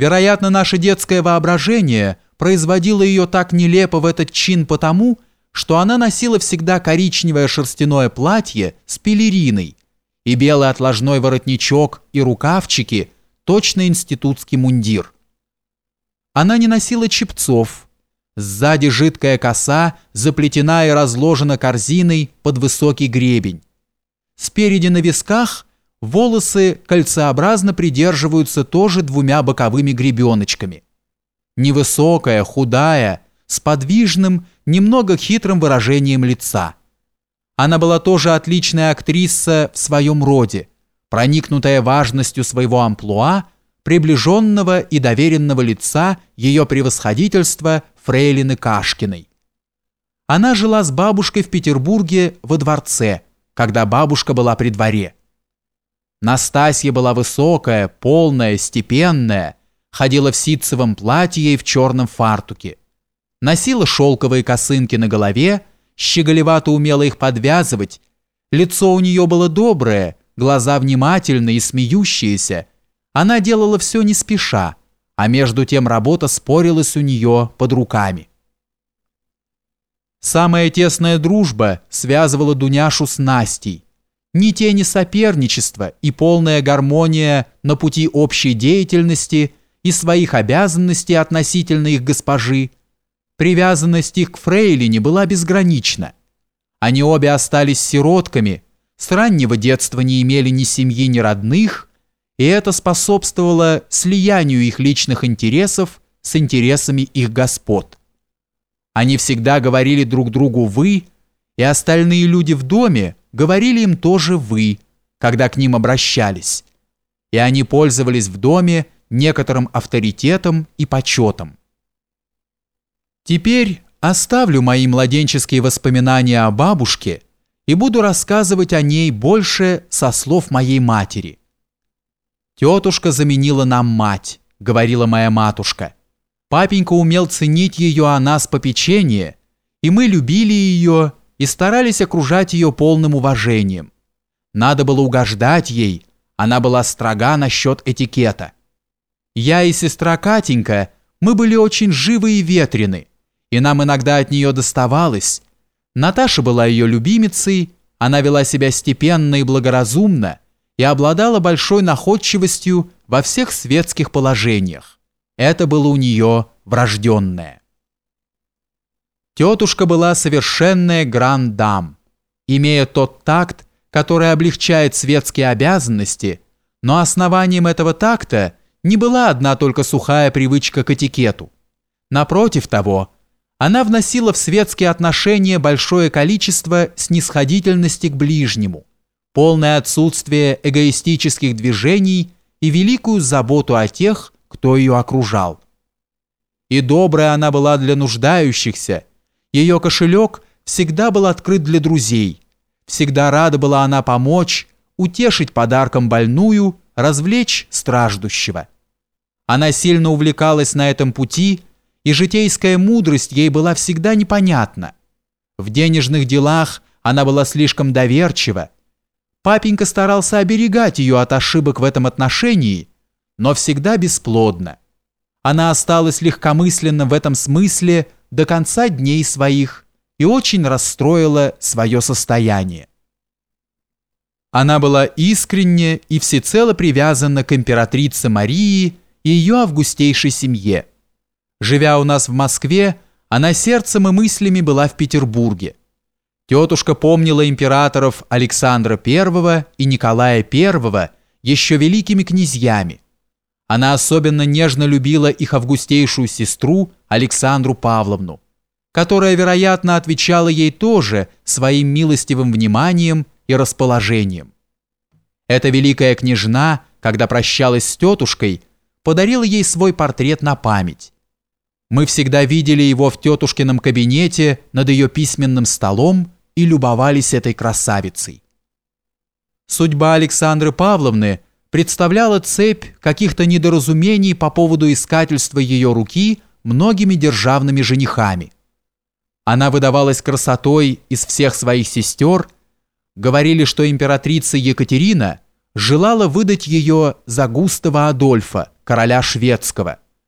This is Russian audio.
Вероятно, наше детское воображение производило ее так нелепо в этот чин потому, что она носила всегда коричневое шерстяное платье с пелериной и белый отложной воротничок и рукавчики, точно институтский мундир. Она не носила чепцов. Сзади жидкая коса заплетена и разложена корзиной под высокий гребень. Спереди на висках волосы кольцеобразно придерживаются тоже двумя боковыми гребеночками. Невысокая, худая, с подвижным, немного хитрым выражением лица. Она была тоже отличная актриса в своем роде, проникнутая важностью своего амплуа, приближенного и доверенного лица ее превосходительства Фрейлины Кашкиной. Она жила с бабушкой в Петербурге во дворце, когда бабушка была при дворе. Настасья была высокая, полная, степенная, ходила в ситцевом платье и в черном фартуке. Носила шелковые косынки на голове, щеголевато умела их подвязывать. Лицо у нее было доброе, глаза внимательные и смеющиеся. Она делала все не спеша, а между тем работа спорилась у нее под руками. Самая тесная дружба связывала Дуняшу с Настей. Ни тени соперничества и полная гармония на пути общей деятельности и своих обязанностей относительно их госпожи. Привязанность их к фрейлине была безгранична. Они обе остались сиротками, с раннего детства не имели ни семьи, ни родных, и это способствовало слиянию их личных интересов с интересами их господ. Они всегда говорили друг другу «вы», и остальные люди в доме говорили им тоже «вы», когда к ним обращались. И они пользовались в доме некоторым авторитетом и почетом. Теперь оставлю мои младенческие воспоминания о бабушке и буду рассказывать о ней больше со слов моей матери. «Тетушка заменила нам мать», — говорила моя матушка. Папенька умел ценить ее о нас попечение, и мы любили ее и старались окружать ее полным уважением. Надо было угождать ей, она была строга насчет этикета. Я и сестра Катенька, мы были очень живы и ветрены, и нам иногда от нее доставалось. Наташа была ее любимицей, она вела себя степенно и благоразумно и обладала большой находчивостью во всех светских положениях. Это было у нее врожденное. Тетушка была совершенная гранд-дам, имея тот такт, который облегчает светские обязанности, но основанием этого такта не была одна только сухая привычка к этикету. Напротив того, она вносила в светские отношения большое количество снисходительности к ближнему, полное отсутствие эгоистических движений и великую заботу о тех, кто ее окружал. И добрая она была для нуждающихся, ее кошелек всегда был открыт для друзей, всегда рада была она помочь, утешить подарком больную, развлечь страждущего. Она сильно увлекалась на этом пути, и житейская мудрость ей была всегда непонятна. В денежных делах она была слишком доверчива. Папенька старался оберегать ее от ошибок в этом отношении, но всегда бесплодно. Она осталась легкомысленно в этом смысле до конца дней своих и очень расстроила свое состояние. Она была искренне и всецело привязана к императрице Марии и ее августейшей семье. Живя у нас в Москве, она сердцем и мыслями была в Петербурге. Тетушка помнила императоров Александра I и Николая I еще великими князьями, она особенно нежно любила их августейшую сестру Александру Павловну, которая, вероятно, отвечала ей тоже своим милостивым вниманием и расположением. Эта великая княжна, когда прощалась с тетушкой, подарила ей свой портрет на память. Мы всегда видели его в тетушкином кабинете над ее письменным столом и любовались этой красавицей. Судьба Александры Павловны – представляла цепь каких-то недоразумений по поводу искательства ее руки многими державными женихами. Она выдавалась красотой из всех своих сестер, говорили, что императрица Екатерина желала выдать ее за Густава Адольфа, короля шведского.